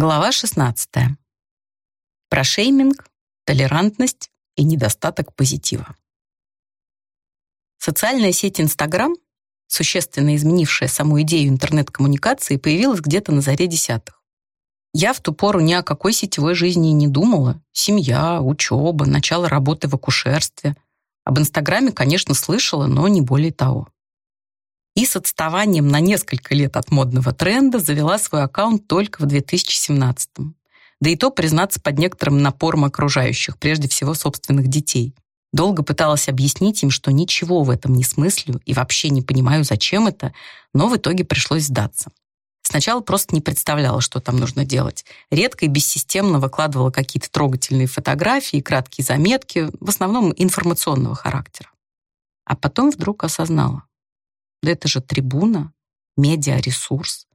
Глава 16. Про шейминг, толерантность и недостаток позитива. Социальная сеть Инстаграм, существенно изменившая саму идею интернет-коммуникации, появилась где-то на заре десятых. Я в ту пору ни о какой сетевой жизни и не думала. Семья, учеба, начало работы в акушерстве. Об Инстаграме, конечно, слышала, но не более того и с отставанием на несколько лет от модного тренда завела свой аккаунт только в 2017 -м. Да и то, признаться, под некоторым напором окружающих, прежде всего собственных детей. Долго пыталась объяснить им, что ничего в этом не смыслю и вообще не понимаю, зачем это, но в итоге пришлось сдаться. Сначала просто не представляла, что там нужно делать. Редко и бессистемно выкладывала какие-то трогательные фотографии, краткие заметки, в основном информационного характера. А потом вдруг осознала. Да это же трибуна, медиаресурс,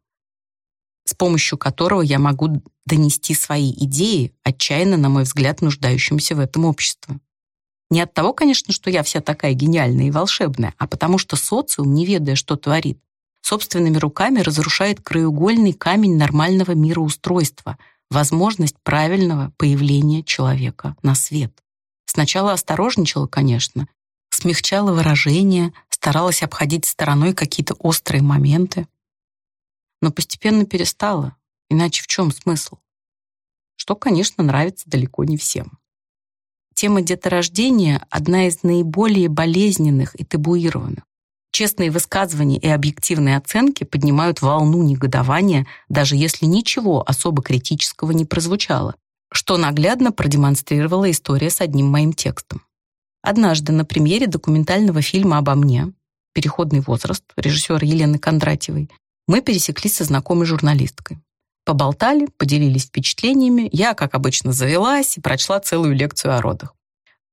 с помощью которого я могу донести свои идеи, отчаянно, на мой взгляд, нуждающимся в этом обществе. Не от того, конечно, что я вся такая гениальная и волшебная, а потому что социум, не ведая, что творит, собственными руками разрушает краеугольный камень нормального мироустройства, возможность правильного появления человека на свет. Сначала осторожничала, конечно, смягчала выражения, старалась обходить стороной какие-то острые моменты. Но постепенно перестала, иначе в чем смысл? Что, конечно, нравится далеко не всем. Тема деторождения — одна из наиболее болезненных и табуированных. Честные высказывания и объективные оценки поднимают волну негодования, даже если ничего особо критического не прозвучало, что наглядно продемонстрировала история с одним моим текстом. Однажды на премьере документального фильма обо мне «Переходный возраст» режиссера Елены Кондратьевой мы пересеклись со знакомой журналисткой. Поболтали, поделились впечатлениями, я, как обычно, завелась и прочла целую лекцию о родах.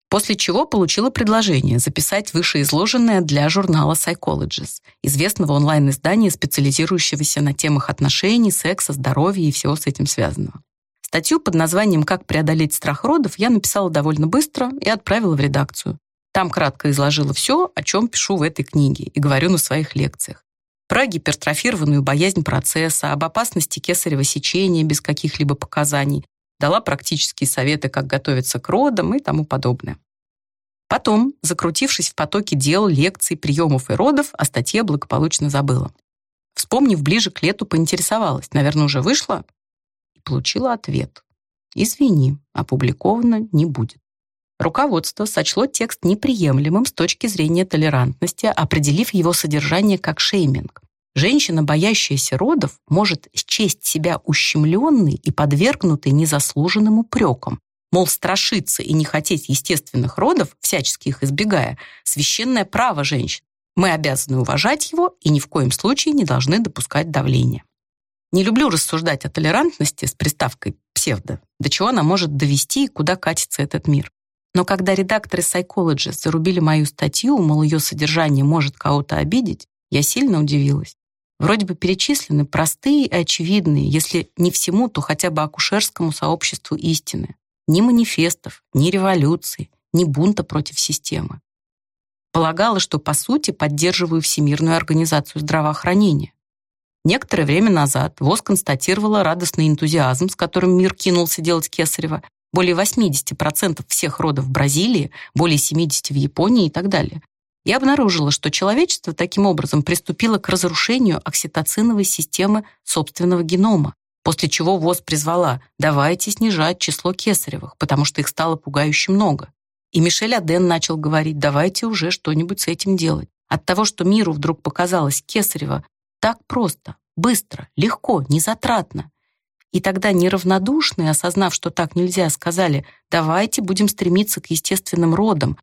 После чего получила предложение записать вышеизложенное для журнала Psychologist, известного онлайн-издания, специализирующегося на темах отношений, секса, здоровья и всего с этим связанного. Статью под названием «Как преодолеть страх родов» я написала довольно быстро и отправила в редакцию. Там кратко изложила все, о чем пишу в этой книге и говорю на своих лекциях. Про гипертрофированную боязнь процесса, об опасности кесарево сечения без каких-либо показаний, дала практические советы, как готовиться к родам и тому подобное. Потом, закрутившись в потоке дел, лекций, приемов и родов, о статье благополучно забыла. Вспомнив ближе к лету, поинтересовалась. Наверное, уже вышла? И получила ответ. «Извини, опубликовано не будет». Руководство сочло текст неприемлемым с точки зрения толерантности, определив его содержание как шейминг. Женщина, боящаяся родов, может счесть себя ущемленной и подвергнутой незаслуженным упрекам. Мол, страшиться и не хотеть естественных родов, всячески их избегая, священное право женщин. Мы обязаны уважать его и ни в коем случае не должны допускать давления. Не люблю рассуждать о толерантности с приставкой «псевдо», до чего она может довести и куда катится этот мир. Но когда редакторы Psychologist зарубили мою статью, мол, ее содержание может кого-то обидеть, я сильно удивилась. Вроде бы перечислены простые и очевидные, если не всему, то хотя бы акушерскому сообществу истины. Ни манифестов, ни революции, ни бунта против системы. Полагала, что по сути поддерживаю Всемирную организацию здравоохранения. Некоторое время назад ВОЗ констатировала радостный энтузиазм, с которым мир кинулся делать кесарево. Более 80% всех родов в Бразилии, более 70% в Японии и так далее. И обнаружила, что человечество таким образом приступило к разрушению окситоциновой системы собственного генома, после чего ВОЗ призвала «давайте снижать число кесаревых, потому что их стало пугающе много». И Мишель Аден начал говорить «давайте уже что-нибудь с этим делать». От того, что миру вдруг показалось кесарево так просто, быстро, легко, незатратно. И тогда неравнодушные, осознав, что так нельзя, сказали, давайте будем стремиться к естественным родам.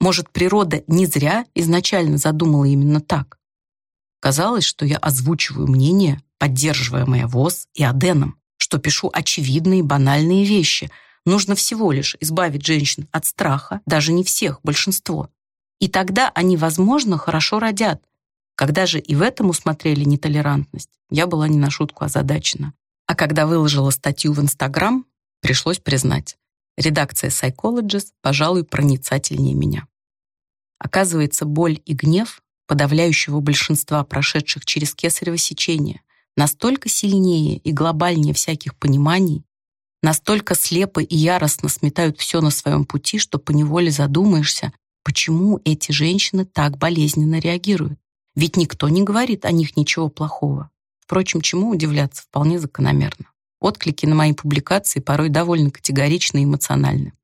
Может, природа не зря изначально задумала именно так. Казалось, что я озвучиваю мнение, поддерживаемое ВОЗ и Аденом, что пишу очевидные банальные вещи. Нужно всего лишь избавить женщин от страха, даже не всех, большинство. И тогда они, возможно, хорошо родят, когда же и в этом усмотрели нетолерантность, я была не на шутку озадачена. А когда выложила статью в Инстаграм, пришлось признать, редакция Psychologist, пожалуй, проницательнее меня. Оказывается, боль и гнев подавляющего большинства прошедших через кесарево сечение, настолько сильнее и глобальнее всяких пониманий, настолько слепо и яростно сметают все на своем пути, что поневоле задумаешься, почему эти женщины так болезненно реагируют. Ведь никто не говорит о них ничего плохого. Впрочем, чему удивляться, вполне закономерно. Отклики на мои публикации порой довольно категоричны и эмоциональны.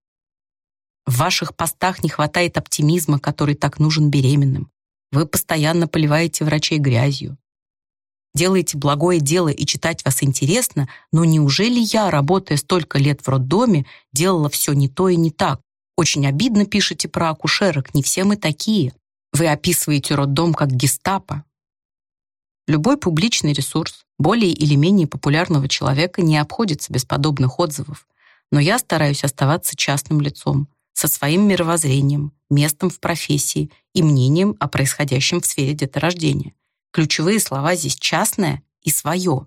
В ваших постах не хватает оптимизма, который так нужен беременным. Вы постоянно поливаете врачей грязью. Делаете благое дело и читать вас интересно, но неужели я, работая столько лет в роддоме, делала все не то и не так? Очень обидно пишете про акушерок, не все мы такие. Вы описываете роддом как гестапо. Любой публичный ресурс более или менее популярного человека не обходится без подобных отзывов, но я стараюсь оставаться частным лицом, со своим мировоззрением, местом в профессии и мнением о происходящем в сфере деторождения. Ключевые слова здесь «частное» и «свое».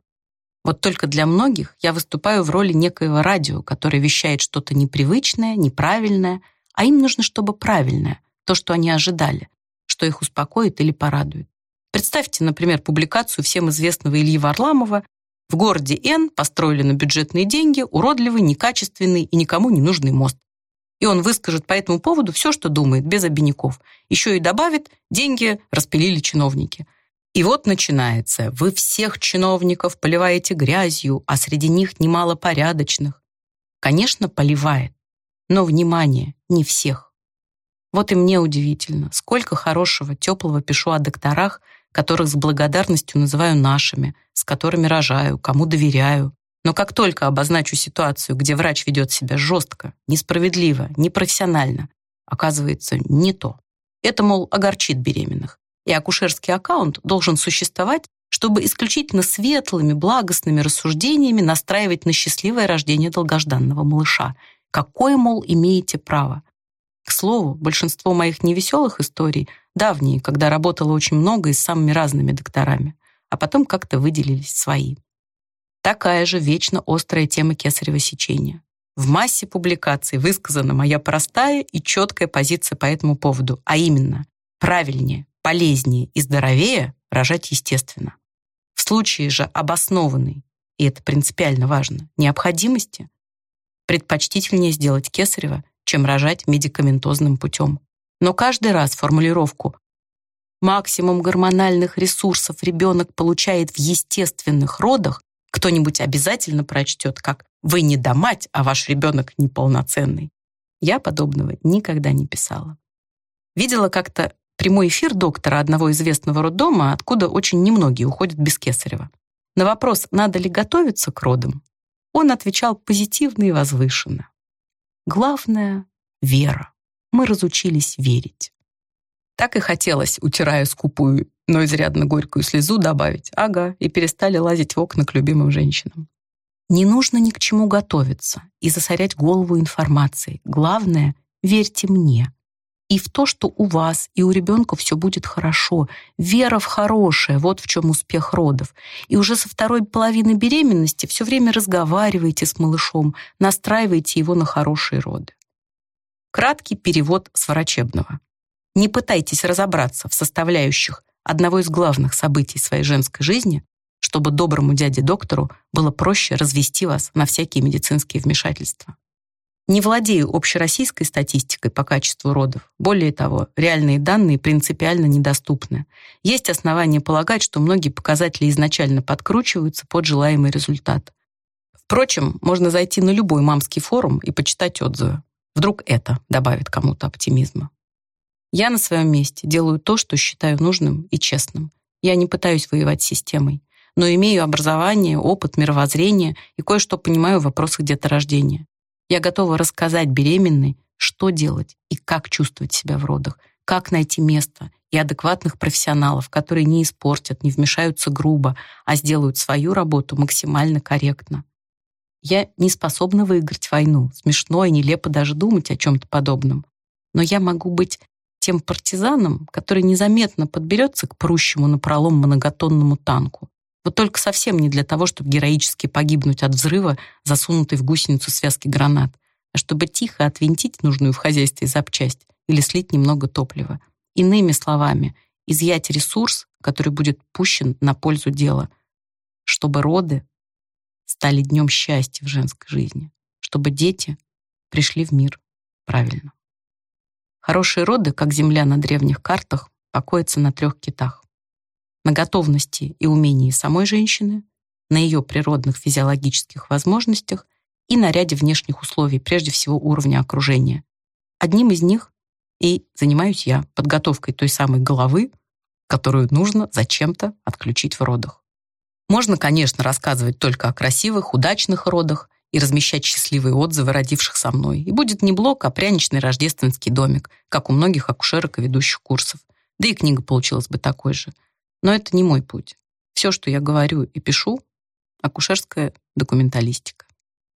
Вот только для многих я выступаю в роли некоего радио, которое вещает что-то непривычное, неправильное, а им нужно, чтобы правильное, то, что они ожидали, что их успокоит или порадует. Представьте, например, публикацию всем известного Ильи Варламова «В городе Н построили на бюджетные деньги уродливый, некачественный и никому не нужный мост. И он выскажет по этому поводу все, что думает, без обиняков. Еще и добавит, деньги распилили чиновники. И вот начинается. Вы всех чиновников поливаете грязью, а среди них немало порядочных. Конечно, поливает. Но, внимание, не всех. Вот и мне удивительно, сколько хорошего, теплого пишу о докторах, которых с благодарностью называю нашими, с которыми рожаю, кому доверяю, но как только обозначу ситуацию, где врач ведет себя жестко, несправедливо, непрофессионально, оказывается не то. Это, мол, огорчит беременных. И акушерский аккаунт должен существовать, чтобы исключительно светлыми, благостными рассуждениями настраивать на счастливое рождение долгожданного малыша. Какое, мол, имеете право? К слову, большинство моих невеселых историй давние, когда работала очень много и с самыми разными докторами, а потом как-то выделились свои. Такая же вечно острая тема кесарево сечения. В массе публикаций высказана моя простая и четкая позиция по этому поводу, а именно правильнее, полезнее и здоровее рожать естественно. В случае же обоснованной, и это принципиально важно, необходимости, предпочтительнее сделать кесарево, чем рожать медикаментозным путем. Но каждый раз формулировку «максимум гормональных ресурсов ребенок получает в естественных родах» кто-нибудь обязательно прочтет, как «Вы не домать, а ваш ребенок неполноценный». Я подобного никогда не писала. Видела как-то прямой эфир доктора одного известного роддома, откуда очень немногие уходят без кесарева. На вопрос, надо ли готовиться к родам, он отвечал позитивно и возвышенно. Главное — вера. Мы разучились верить. Так и хотелось, утирая скупую но изрядно горькую слезу добавить. Ага, и перестали лазить в окна к любимым женщинам. Не нужно ни к чему готовиться и засорять голову информацией. Главное, верьте мне. И в то, что у вас и у ребенка все будет хорошо. Вера в хорошее, вот в чем успех родов. И уже со второй половины беременности все время разговаривайте с малышом, настраивайте его на хорошие роды. Краткий перевод с врачебного. Не пытайтесь разобраться в составляющих одного из главных событий своей женской жизни, чтобы доброму дяде-доктору было проще развести вас на всякие медицинские вмешательства. Не владею общероссийской статистикой по качеству родов. Более того, реальные данные принципиально недоступны. Есть основания полагать, что многие показатели изначально подкручиваются под желаемый результат. Впрочем, можно зайти на любой мамский форум и почитать отзывы. Вдруг это добавит кому-то оптимизма. Я на своем месте делаю то, что считаю нужным и честным. Я не пытаюсь воевать с системой, но имею образование, опыт, мировоззрение и кое-что понимаю в вопросах деторождения. Я готова рассказать беременной, что делать и как чувствовать себя в родах, как найти место и адекватных профессионалов, которые не испортят, не вмешаются грубо, а сделают свою работу максимально корректно. Я не способна выиграть войну. Смешно и нелепо даже думать о чем-то подобном. Но я могу быть тем партизаном, который незаметно подберется к прущему напролом многотонному танку. Вот только совсем не для того, чтобы героически погибнуть от взрыва, засунутой в гусеницу связки гранат, а чтобы тихо отвинтить нужную в хозяйстве запчасть или слить немного топлива. Иными словами, изъять ресурс, который будет пущен на пользу дела. чтобы роды стали днем счастья в женской жизни, чтобы дети пришли в мир правильно. Хорошие роды, как земля на древних картах, покоятся на трех китах. На готовности и умении самой женщины, на ее природных физиологических возможностях и на ряде внешних условий, прежде всего уровня окружения. Одним из них и занимаюсь я подготовкой той самой головы, которую нужно зачем-то отключить в родах. Можно, конечно, рассказывать только о красивых, удачных родах и размещать счастливые отзывы родивших со мной. И будет не блок, а пряничный рождественский домик, как у многих акушерок и ведущих курсов. Да и книга получилась бы такой же. Но это не мой путь. Все, что я говорю и пишу, акушерская документалистика.